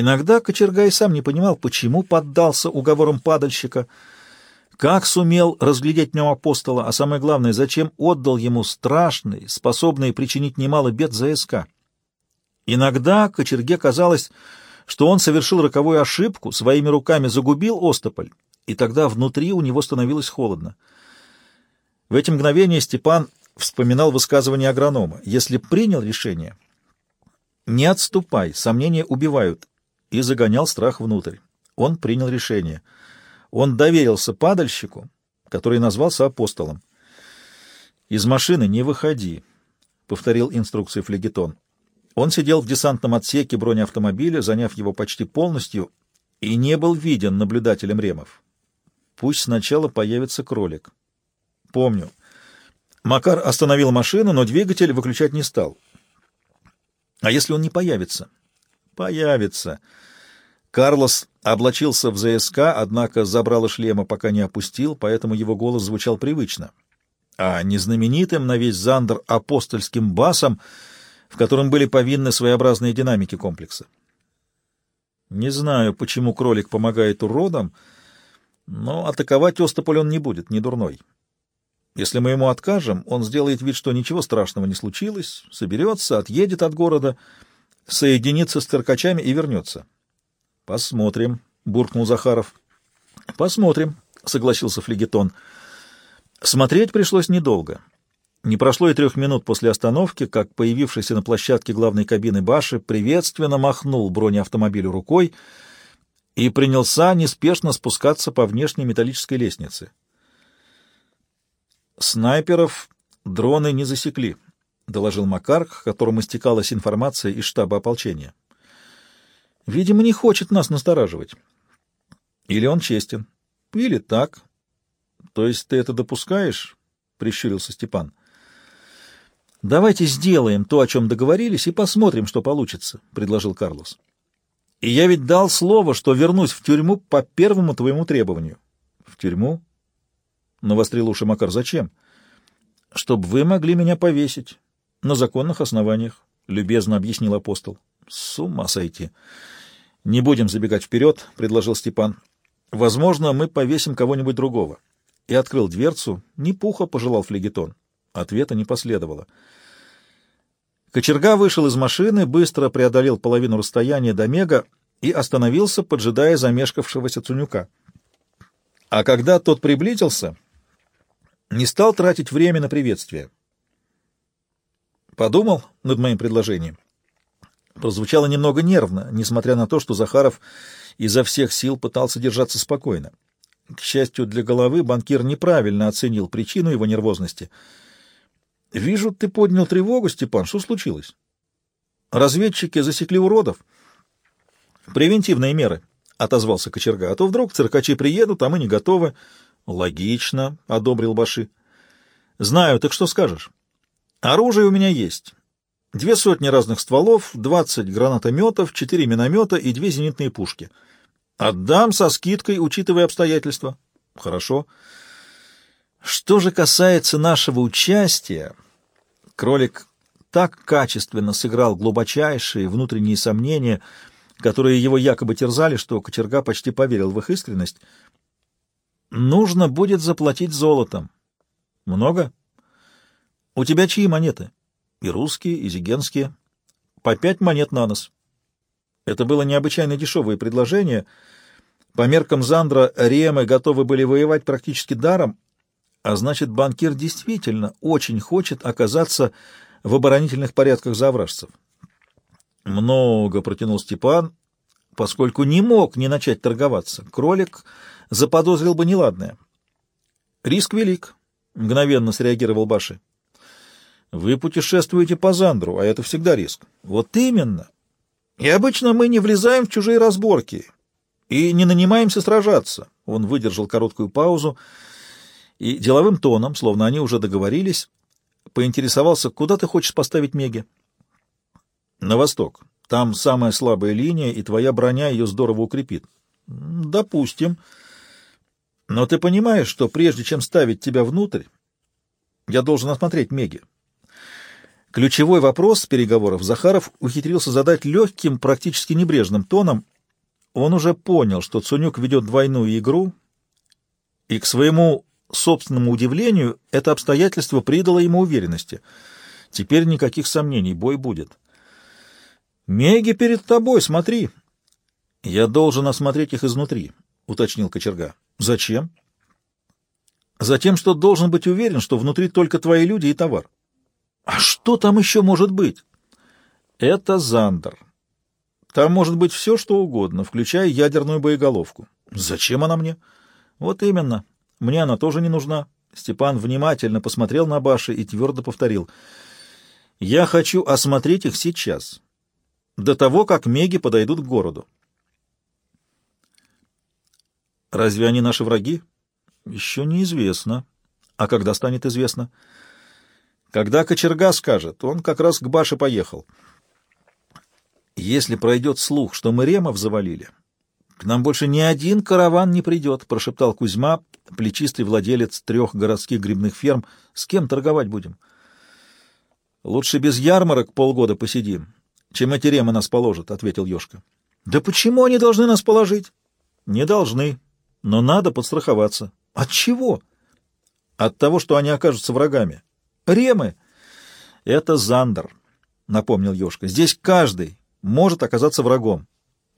Иногда кочерга и сам не понимал, почему поддался уговорам падальщика, как сумел разглядеть в нем апостола, а самое главное, зачем отдал ему страшный, способный причинить немало бед ЗСК. Иногда кочерге казалось, что он совершил роковую ошибку, своими руками загубил Остополь, и тогда внутри у него становилось холодно. В эти мгновения Степан вспоминал высказывание агронома. «Если принял решение, не отступай, сомнения убивают, и загонял страх внутрь. Он принял решение. Он доверился падальщику, который назвался апостолом. «Из машины не выходи», — повторил инструкцию флегетон. Он сидел в десантном отсеке бронеавтомобиля, заняв его почти полностью, и не был виден наблюдателем ремов. Пусть сначала появится кролик. Помню. Макар остановил машину, но двигатель выключать не стал. А если он не появится? Появится. Карлос облачился в ЗСК, однако забрало шлема пока не опустил, поэтому его голос звучал привычно. А не знаменитым на весь Зандер апостольским басом, в котором были повинны своеобразные динамики комплекса. Не знаю, почему кролик помогает уродам, но атаковать Остополь он не будет, не дурной. Если мы ему откажем, он сделает вид, что ничего страшного не случилось, соберется, отъедет от города — соединится с циркачами и вернется. — Посмотрим, — буркнул Захаров. — Посмотрим, — согласился флегетон. Смотреть пришлось недолго. Не прошло и трех минут после остановки, как появившийся на площадке главной кабины Баши приветственно махнул бронеавтомобилю рукой и принялся неспешно спускаться по внешней металлической лестнице. Снайперов дроны не засекли. — доложил Макар, к которому стекалась информация из штаба ополчения. «Видимо, не хочет нас настораживать. Или он честен, или так. То есть ты это допускаешь?» — прищурился Степан. «Давайте сделаем то, о чем договорились, и посмотрим, что получится», — предложил Карлос. «И я ведь дал слово, что вернусь в тюрьму по первому твоему требованию». «В тюрьму?» — навострил уши Макар. «Зачем?» «Чтобы вы могли меня повесить». — На законных основаниях, — любезно объяснил апостол. — С ума сойти! — Не будем забегать вперед, — предложил Степан. — Возможно, мы повесим кого-нибудь другого. И открыл дверцу. Не пуха пожелал флегетон. Ответа не последовало. Кочерга вышел из машины, быстро преодолел половину расстояния до Мега и остановился, поджидая замешкавшегося Цунюка. А когда тот приблизился, не стал тратить время на приветствие. Подумал над моим предложением. Прозвучало немного нервно, несмотря на то, что Захаров изо всех сил пытался держаться спокойно. К счастью для головы, банкир неправильно оценил причину его нервозности. — Вижу, ты поднял тревогу, Степан. Что случилось? — Разведчики засекли уродов. — Превентивные меры, — отозвался кочерга. — А то вдруг циркачи приедут, а мы не готовы. — Логично, — одобрил Баши. — Знаю, так что скажешь? Оружие у меня есть. Две сотни разных стволов, двадцать гранатометов, четыре миномета и две зенитные пушки. Отдам со скидкой, учитывая обстоятельства. Хорошо. Что же касается нашего участия, кролик так качественно сыграл глубочайшие внутренние сомнения, которые его якобы терзали, что кочерга почти поверил в их искренность. Нужно будет заплатить золотом. Много? У тебя чьи монеты? И русские, и зигенские. По пять монет на нос. Это было необычайно дешевое предложение. По меркам Зандра ремы готовы были воевать практически даром, а значит, банкир действительно очень хочет оказаться в оборонительных порядках завражцев. Много протянул Степан, поскольку не мог не начать торговаться. Кролик заподозрил бы неладное. Риск велик, мгновенно среагировал Баши. Вы путешествуете по Зандру, а это всегда риск. Вот именно. И обычно мы не влезаем в чужие разборки и не нанимаемся сражаться. Он выдержал короткую паузу и деловым тоном, словно они уже договорились, поинтересовался, куда ты хочешь поставить Меги? На восток. Там самая слабая линия, и твоя броня ее здорово укрепит. Допустим. Но ты понимаешь, что прежде чем ставить тебя внутрь, я должен осмотреть Меги. Ключевой вопрос переговоров Захаров ухитрился задать легким, практически небрежным тоном. Он уже понял, что Цунюк ведет двойную игру, и к своему собственному удивлению это обстоятельство придало ему уверенности. Теперь никаких сомнений, бой будет. «Меги перед тобой, смотри!» «Я должен осмотреть их изнутри», — уточнил кочерга. «Зачем?» «Затем, что должен быть уверен, что внутри только твои люди и товар». «А что там еще может быть?» «Это Зандер. Там может быть все, что угодно, включая ядерную боеголовку». «Зачем она мне?» «Вот именно. Мне она тоже не нужна». Степан внимательно посмотрел на Баши и твердо повторил. «Я хочу осмотреть их сейчас, до того, как меги подойдут к городу». «Разве они наши враги?» «Еще неизвестно. А когда станет известно?» Когда кочерга скажет, он как раз к Баше поехал. Если пройдет слух, что мы ремов завалили, к нам больше ни один караван не придет, — прошептал Кузьма, плечистый владелец трех городских грибных ферм. С кем торговать будем? Лучше без ярмарок полгода посидим, чем эти ремы нас положат, — ответил Ёшка. Да почему они должны нас положить? Не должны, но надо подстраховаться. От чего? От того, что они окажутся врагами. Ремы — это Зандер, — напомнил Ёшка. Здесь каждый может оказаться врагом.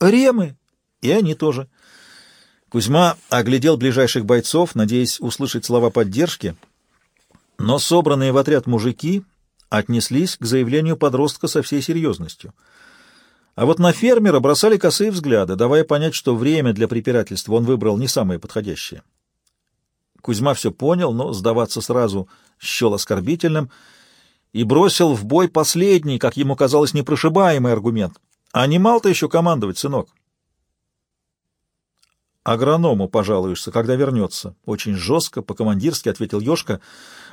Ремы — и они тоже. Кузьма оглядел ближайших бойцов, надеясь услышать слова поддержки, но собранные в отряд мужики отнеслись к заявлению подростка со всей серьезностью. А вот на фермера бросали косые взгляды, давая понять, что время для препирательства он выбрал не самое подходящее. Кузьма все понял, но сдаваться сразу счел оскорбительным и бросил в бой последний, как ему казалось, непрошибаемый аргумент. А не мал ты еще командовать, сынок. Агроному пожалуешься, когда вернется. Очень жестко, по-командирски ответил Ёшка.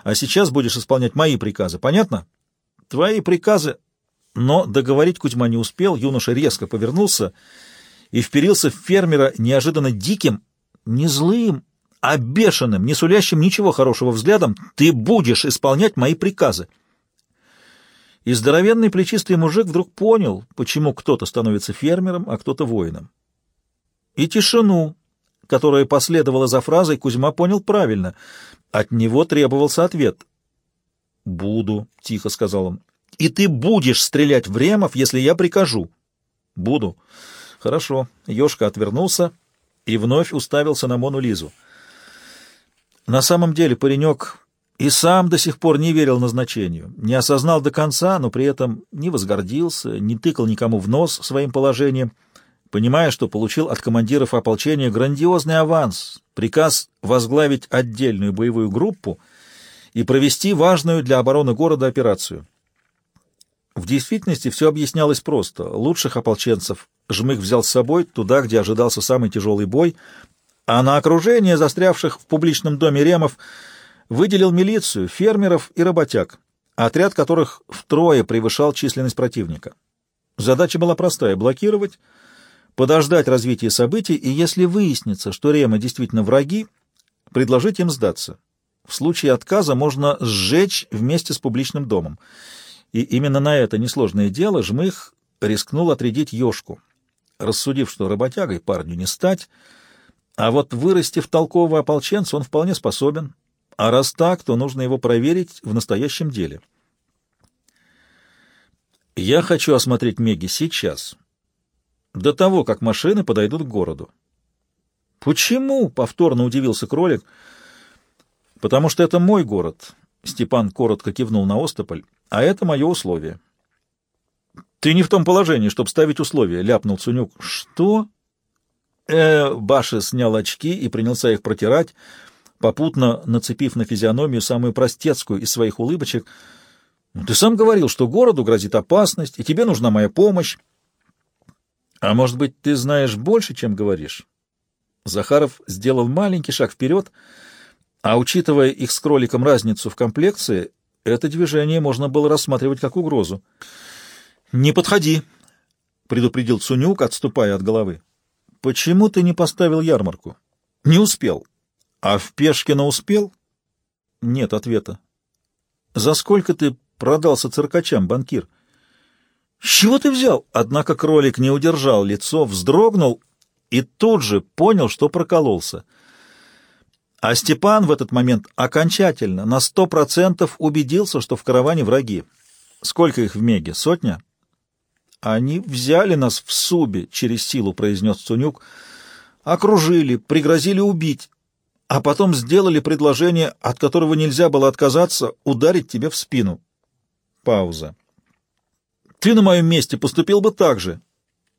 А сейчас будешь исполнять мои приказы, понятно? Твои приказы... Но договорить Кузьма не успел, юноша резко повернулся и вперился в фермера неожиданно диким, не злым, а бешеным, не сулящим ничего хорошего взглядом, ты будешь исполнять мои приказы. И здоровенный плечистый мужик вдруг понял, почему кто-то становится фермером, а кто-то воином. И тишину, которая последовала за фразой, Кузьма понял правильно. От него требовался ответ. «Буду», — тихо сказал он. «И ты будешь стрелять в ремов, если я прикажу». «Буду». «Хорошо». Ёшка отвернулся и вновь уставился на Мону Лизу. На самом деле паренек и сам до сих пор не верил назначению, не осознал до конца, но при этом не возгордился, не тыкал никому в нос своим положением, понимая, что получил от командиров ополчения грандиозный аванс, приказ возглавить отдельную боевую группу и провести важную для обороны города операцию. В действительности все объяснялось просто. Лучших ополченцев Жмых взял с собой туда, где ожидался самый тяжелый бой, а на окружение застрявших в публичном доме ремов выделил милицию, фермеров и работяг, отряд которых втрое превышал численность противника. Задача была простая — блокировать, подождать развития событий, и если выяснится, что ремы действительно враги, предложить им сдаться. В случае отказа можно сжечь вместе с публичным домом. И именно на это несложное дело Жмых рискнул отрядить Ёшку, рассудив, что работягой парню не стать, а вот вырастив толкового ополченца он вполне способен. А раз так, то нужно его проверить в настоящем деле. Я хочу осмотреть Меги сейчас, до того, как машины подойдут к городу. «Почему?» — повторно удивился кролик. «Потому что это мой город», — Степан коротко кивнул на Остополь, — «а это мое условие». «Ты не в том положении, чтобы ставить условия», — ляпнул Цунюк. «Что?» Э, Баша снял очки и принялся их протирать, попутно нацепив на физиономию самую простецкую из своих улыбочек. «Ну, «Ты сам говорил, что городу грозит опасность, и тебе нужна моя помощь. А может быть, ты знаешь больше, чем говоришь?» Захаров сделал маленький шаг вперед, а учитывая их с кроликом разницу в комплекции, это движение можно было рассматривать как угрозу. «Не подходи», — предупредил Цунюк, отступая от головы. Почему ты не поставил ярмарку? Не успел. А в Пешкино успел? Нет ответа. За сколько ты продался циркачам, банкир. «С чего ты взял?» Однако кролик не удержал лицо, вздрогнул и тут же понял, что прокололся. А Степан в этот момент окончательно, на сто процентов убедился, что в караване враги. Сколько их в Меге? Сотня? Они взяли нас в Субе, через силу произнес Цунюк. Окружили, пригрозили убить, а потом сделали предложение, от которого нельзя было отказаться, ударить тебе в спину. Пауза. Ты на моем месте поступил бы так же.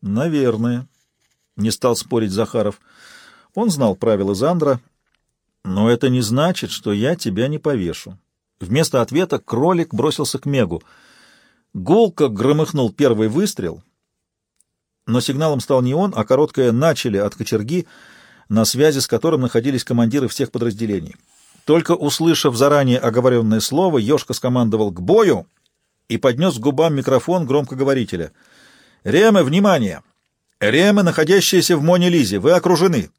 Наверное. Не стал спорить Захаров. Он знал правила Зандра, но это не значит, что я тебя не повешу. Вместо ответа кролик бросился к Мегу. Гулко громыхнул первый выстрел, но сигналом стал не он, а короткое «начали» от кочерги, на связи с которым находились командиры всех подразделений. Только услышав заранее оговоренное слово, Ёшка скомандовал «к бою!» и поднес к губам микрофон громкоговорителя. «Ремы, внимание! Ремы, находящиеся в Моне-Лизе, вы окружены!»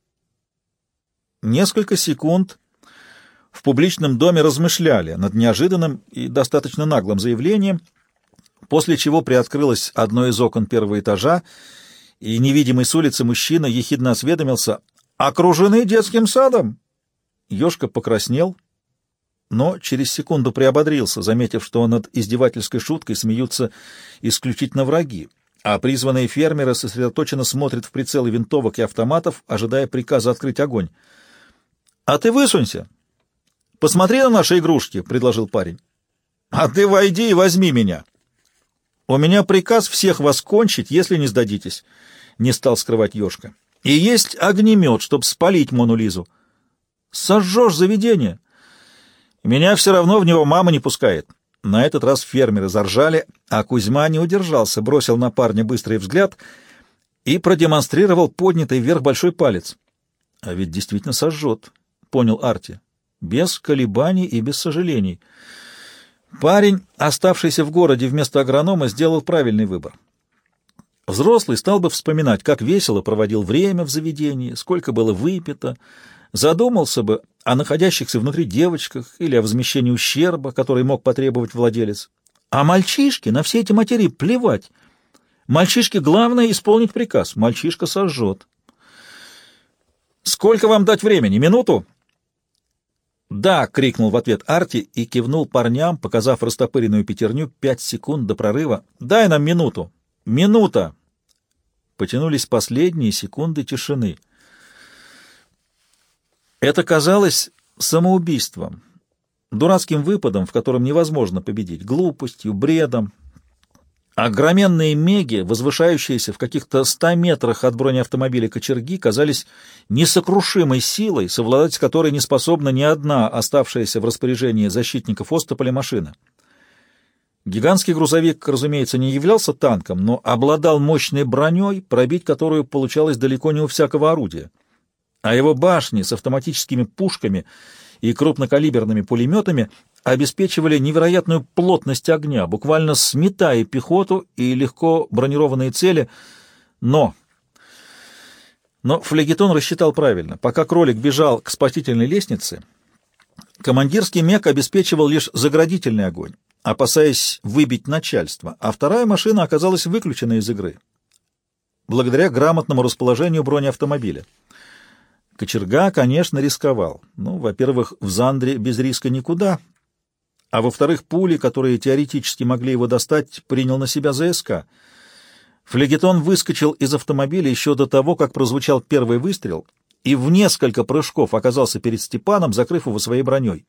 Несколько секунд в публичном доме размышляли над неожиданным и достаточно наглым заявлением, после чего приоткрылось одно из окон первого этажа, и невидимый с улицы мужчина ехидно осведомился «Окружены детским садом!» Ёшка покраснел, но через секунду приободрился, заметив, что над издевательской шуткой смеются исключительно враги, а призванные фермеры сосредоточенно смотрят в прицелы винтовок и автоматов, ожидая приказа открыть огонь. «А ты высунься! Посмотри на наши игрушки!» — предложил парень. «А ты войди и возьми меня!» «У меня приказ всех вас кончить, если не сдадитесь», — не стал скрывать Ёшка. «И есть огнемет, чтобы спалить Мону Лизу». «Сожжешь заведение!» «Меня все равно в него мама не пускает». На этот раз фермеры заржали, а Кузьма не удержался, бросил на парня быстрый взгляд и продемонстрировал поднятый вверх большой палец. А ведь действительно сожжет. — понял Арти. Без колебаний и без сожалений. Парень, оставшийся в городе вместо агронома, сделал правильный выбор. Взрослый стал бы вспоминать, как весело проводил время в заведении, сколько было выпито, задумался бы о находящихся внутри девочках или о возмещении ущерба, который мог потребовать владелец. А мальчишке на все эти материи плевать. Мальчишке главное исполнить приказ. Мальчишка сожжет. «Сколько вам дать времени? Минуту?» «Да!» — крикнул в ответ Арти и кивнул парням, показав растопыренную пятерню пять секунд до прорыва. «Дай нам минуту! Минута!» Потянулись последние секунды тишины. Это казалось самоубийством, дурацким выпадом, в котором невозможно победить, глупостью, бредом, Огроменные меги, возвышающиеся в каких-то ста метрах от бронеавтомобиля кочерги, казались несокрушимой силой, совладать с которой не способна ни одна оставшаяся в распоряжении защитников Остополя машина. Гигантский грузовик, разумеется, не являлся танком, но обладал мощной броней, пробить которую получалось далеко не у всякого орудия. А его башни с автоматическими пушками и крупнокалиберными пулеметами обеспечивали невероятную плотность огня, буквально сметая пехоту и легко бронированные цели, но... Но флегетон рассчитал правильно. Пока кролик бежал к спасительной лестнице, командирский мех обеспечивал лишь заградительный огонь, опасаясь выбить начальство, а вторая машина оказалась выключена из игры, благодаря грамотному расположению бронеавтомобиля. Кочерга, конечно, рисковал. Ну, во-первых, в Зандре без риска никуда, а во-вторых, пули, которые теоретически могли его достать, принял на себя ЗСК. Флегетон выскочил из автомобиля еще до того, как прозвучал первый выстрел, и в несколько прыжков оказался перед Степаном, закрыв его своей броней.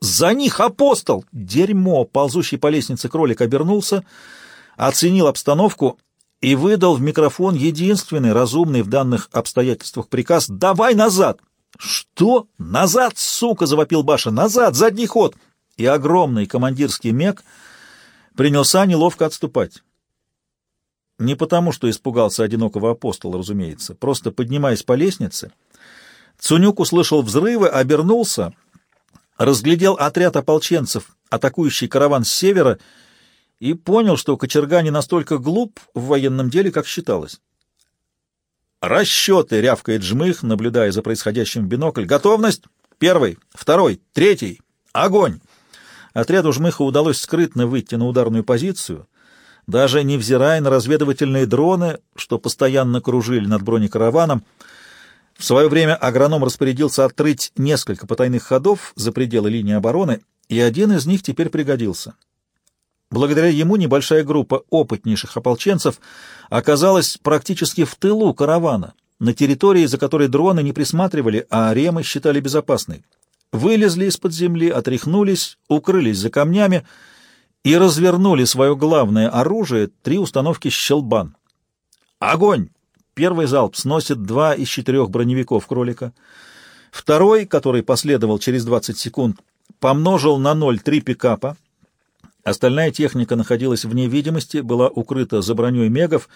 «За них, апостол!» Дерьмо! Ползущий по лестнице кролик обернулся, оценил обстановку и выдал в микрофон единственный разумный в данных обстоятельствах приказ «Давай назад!» «Что? Назад, сука!» — завопил Баша. «Назад! Задний ход!» и огромный командирский мег принялся неловко отступать. Не потому, что испугался одинокого апостола, разумеется, просто поднимаясь по лестнице, Цунюк услышал взрывы, обернулся, разглядел отряд ополченцев, атакующий караван с севера, и понял, что кочерга не настолько глуп в военном деле, как считалось. «Расчеты!» — рявкает жмых, наблюдая за происходящим в бинокль. «Готовность! Первый, второй, третий! Огонь!» Отряду жмыха удалось скрытно выйти на ударную позицию, даже невзирая на разведывательные дроны, что постоянно кружили над бронекараваном. В свое время агроном распорядился открыть несколько потайных ходов за пределы линии обороны, и один из них теперь пригодился. Благодаря ему небольшая группа опытнейших ополченцев оказалась практически в тылу каравана, на территории, за которой дроны не присматривали, а ремы считали безопасной. Вылезли из-под земли, отряхнулись, укрылись за камнями и развернули свое главное оружие — три установки «Щелбан». Огонь! Первый залп сносит два из четырех броневиков кролика. Второй, который последовал через 20 секунд, помножил на ноль три пикапа, Остальная техника находилась вне видимости, была укрыта за броней мегов,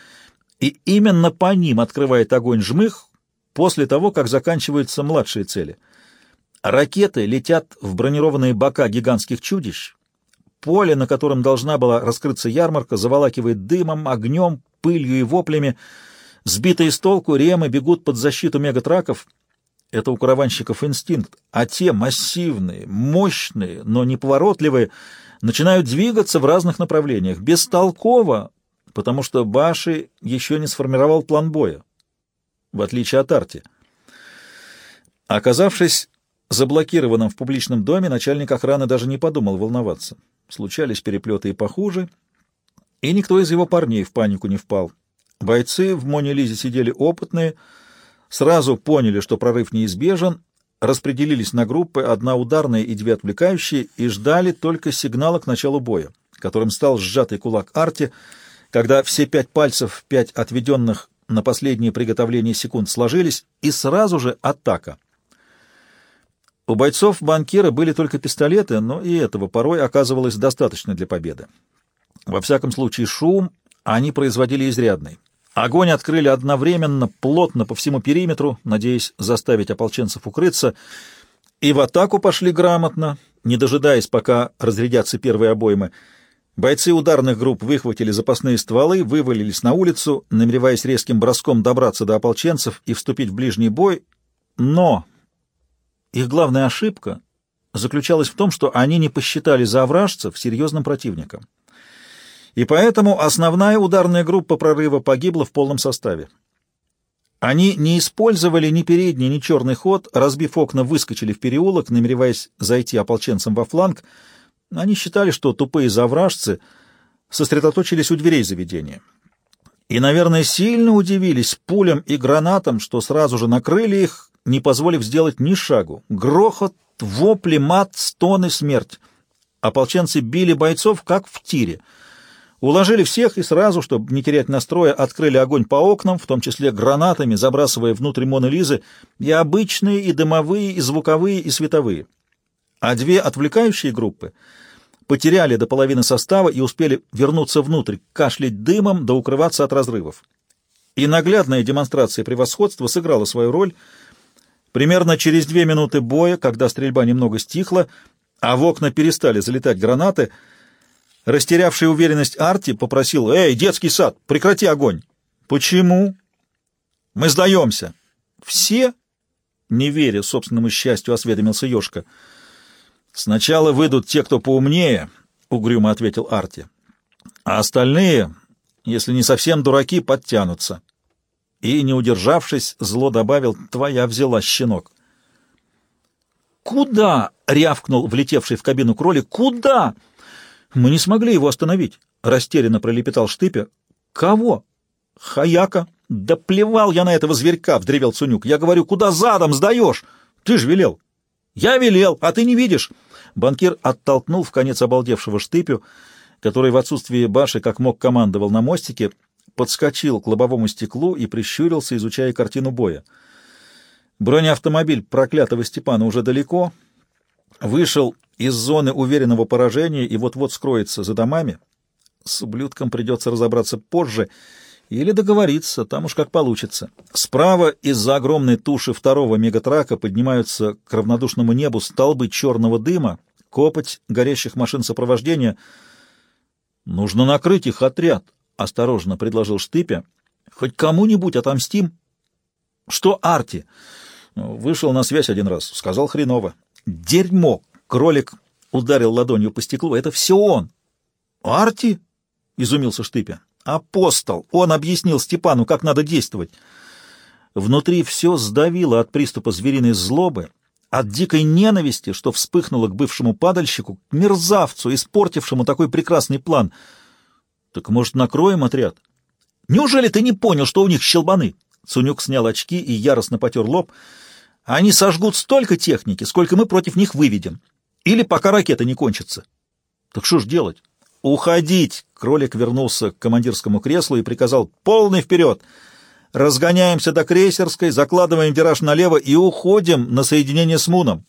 и именно по ним открывает огонь жмых после того, как заканчиваются младшие цели. Ракеты летят в бронированные бока гигантских чудищ. Поле, на котором должна была раскрыться ярмарка, заволакивает дымом, огнем, пылью и воплями. Сбитые с толку ремы бегут под защиту мегатраков. Это у караванщиков инстинкт. А те массивные, мощные, но неповоротливые — начинают двигаться в разных направлениях, бестолково, потому что Баши еще не сформировал план боя, в отличие от Арти. Оказавшись заблокированным в публичном доме, начальник охраны даже не подумал волноваться. Случались переплеты и похуже, и никто из его парней в панику не впал. Бойцы в Моне-Лизе сидели опытные, сразу поняли, что прорыв неизбежен, распределились на группы, одна ударная и две отвлекающие, и ждали только сигнала к началу боя, которым стал сжатый кулак Арти, когда все пять пальцев, пять отведенных на последнее приготовление секунд сложились, и сразу же атака. У бойцов банкира были только пистолеты, но и этого порой оказывалось достаточно для победы. Во всяком случае, шум они производили изрядный. Огонь открыли одновременно, плотно по всему периметру, надеясь заставить ополченцев укрыться, и в атаку пошли грамотно, не дожидаясь, пока разрядятся первые обоймы. Бойцы ударных групп выхватили запасные стволы, вывалились на улицу, намереваясь резким броском добраться до ополченцев и вступить в ближний бой, но их главная ошибка заключалась в том, что они не посчитали завражцев серьезным противником и поэтому основная ударная группа прорыва погибла в полном составе. Они не использовали ни передний, ни черный ход, разбив окна, выскочили в переулок, намереваясь зайти ополченцам во фланг. Они считали, что тупые завражцы сосредоточились у дверей заведения. И, наверное, сильно удивились пулям и гранатам, что сразу же накрыли их, не позволив сделать ни шагу. Грохот, вопли, мат, стоны, смерть. Ополченцы били бойцов, как в тире — Уложили всех и сразу, чтобы не терять настроя, открыли огонь по окнам, в том числе гранатами, забрасывая внутрь Моны Лизы и обычные, и дымовые, и звуковые, и световые. А две отвлекающие группы потеряли до половины состава и успели вернуться внутрь, кашлять дымом да укрываться от разрывов. И наглядная демонстрация превосходства сыграла свою роль. Примерно через две минуты боя, когда стрельба немного стихла, а в окна перестали залетать гранаты — Растерявший уверенность Арти попросил, «Эй, детский сад, прекрати огонь!» «Почему?» «Мы сдаемся!» «Все?» Не веря собственному счастью, осведомился Ёшка. «Сначала выйдут те, кто поумнее», — угрюмо ответил Арти. «А остальные, если не совсем дураки, подтянутся». И, не удержавшись, зло добавил, «Твоя взяла, щенок». «Куда?» — рявкнул влетевший в кабину кролик. «Куда?» Мы не смогли его остановить, — растерянно пролепетал Штыпя. — Кого? — Хаяка. — Да плевал я на этого зверька, — вздревел Цунюк. — Я говорю, куда задом сдаешь? Ты ж велел. — Я велел, а ты не видишь. Банкир оттолкнул в конец обалдевшего Штыпю, который в отсутствии Баши как мог командовал на мостике, подскочил к лобовому стеклу и прищурился, изучая картину боя. Бронеавтомобиль проклятого Степана уже далеко, вышел из зоны уверенного поражения и вот-вот скроется за домами. С ублюдком придется разобраться позже или договориться, там уж как получится. Справа из-за огромной туши второго мегатрака поднимаются к равнодушному небу столбы черного дыма, копоть горящих машин сопровождения. «Нужно накрыть их отряд», — осторожно предложил Штыпя. «Хоть кому-нибудь отомстим». «Что Арти?» «Вышел на связь один раз, сказал хреново». «Дерьмо!» Кролик ударил ладонью по стеклу. «Это все он!» «Арти?» — изумился Штыпя. «Апостол! Он объяснил Степану, как надо действовать!» Внутри все сдавило от приступа звериной злобы, от дикой ненависти, что вспыхнуло к бывшему падальщику, к мерзавцу, испортившему такой прекрасный план. «Так, может, накроем отряд?» «Неужели ты не понял, что у них щелбаны?» Цунюк снял очки и яростно потер лоб. «Они сожгут столько техники, сколько мы против них выведем. Или пока ракета не кончится». «Так что ж делать?» «Уходить!» — кролик вернулся к командирскому креслу и приказал «Полный вперед!» Разгоняемся до крейсерской, закладываем вираж налево и уходим на соединение с Муном.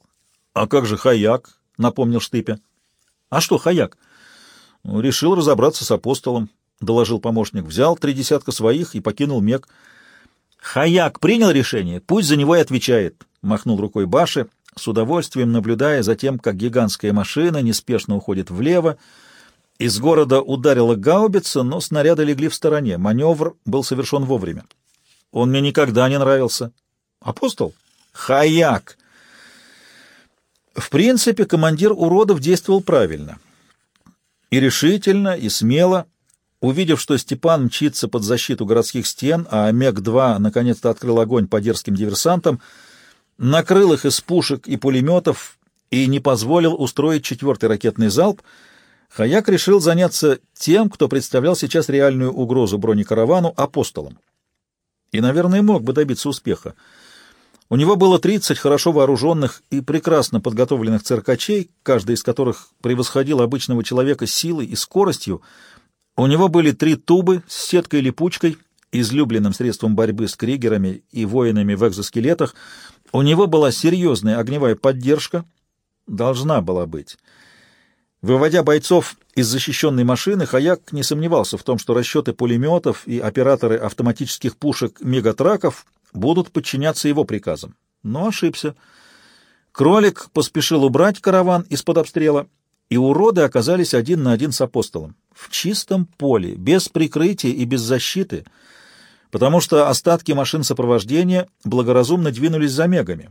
— А как же Хаяк? — напомнил Штыпя. — А что Хаяк? Ну, — Решил разобраться с апостолом, — доложил помощник. Взял три десятка своих и покинул Мек. — Хаяк принял решение, пусть за него и отвечает, — махнул рукой Баши, с удовольствием наблюдая за тем, как гигантская машина неспешно уходит влево, из города ударила гаубица, но снаряды легли в стороне. Маневр был совершен вовремя. Он мне никогда не нравился. Апостол? Хаяк! В принципе, командир уродов действовал правильно. И решительно, и смело. Увидев, что Степан мчится под защиту городских стен, а МЕГ-2 наконец-то открыл огонь по дерзким диверсантам, накрыл их из пушек и пулеметов и не позволил устроить четвертый ракетный залп — Хаяк решил заняться тем, кто представлял сейчас реальную угрозу бронекаравану, апостолом. И, наверное, мог бы добиться успеха. У него было 30 хорошо вооруженных и прекрасно подготовленных циркачей, каждый из которых превосходил обычного человека силой и скоростью. У него были три тубы с сеткой-липучкой, излюбленным средством борьбы с кригерами и воинами в экзоскелетах. У него была серьезная огневая поддержка, должна была быть. Выводя бойцов из защищенной машины, Хаяк не сомневался в том, что расчеты пулеметов и операторы автоматических пушек мегатраков будут подчиняться его приказам. Но ошибся. Кролик поспешил убрать караван из-под обстрела, и уроды оказались один на один с апостолом. В чистом поле, без прикрытия и без защиты, потому что остатки машин сопровождения благоразумно двинулись за мегами,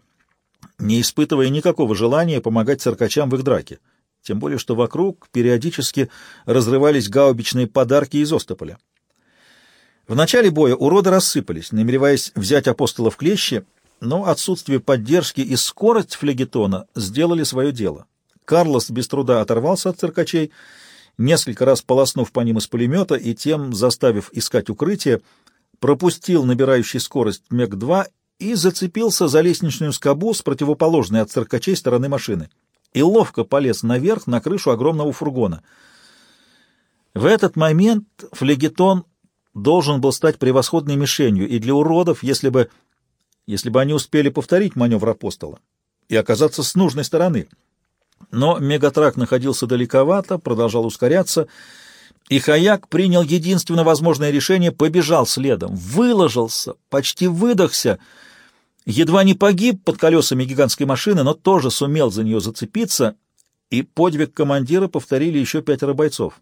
не испытывая никакого желания помогать циркачам в их драке тем более что вокруг периодически разрывались гаубичные подарки из Остополя. В начале боя уроды рассыпались, намереваясь взять апостола в клещи, но отсутствие поддержки и скорость флегетона сделали свое дело. Карлос без труда оторвался от циркачей, несколько раз полоснув по ним из пулемета и тем, заставив искать укрытие, пропустил набирающий скорость МЕГ-2 и зацепился за лестничную скобу с противоположной от циркачей стороны машины и ловко полез наверх на крышу огромного фургона. В этот момент флегетон должен был стать превосходной мишенью и для уродов, если бы, если бы они успели повторить маневр апостола и оказаться с нужной стороны. Но мегатрак находился далековато, продолжал ускоряться, и Хаяк принял единственно возможное решение, побежал следом, выложился, почти выдохся — едва не погиб под колесами гигантской машины, но тоже сумел за нее зацепиться, и подвиг командира повторили еще пятеро бойцов.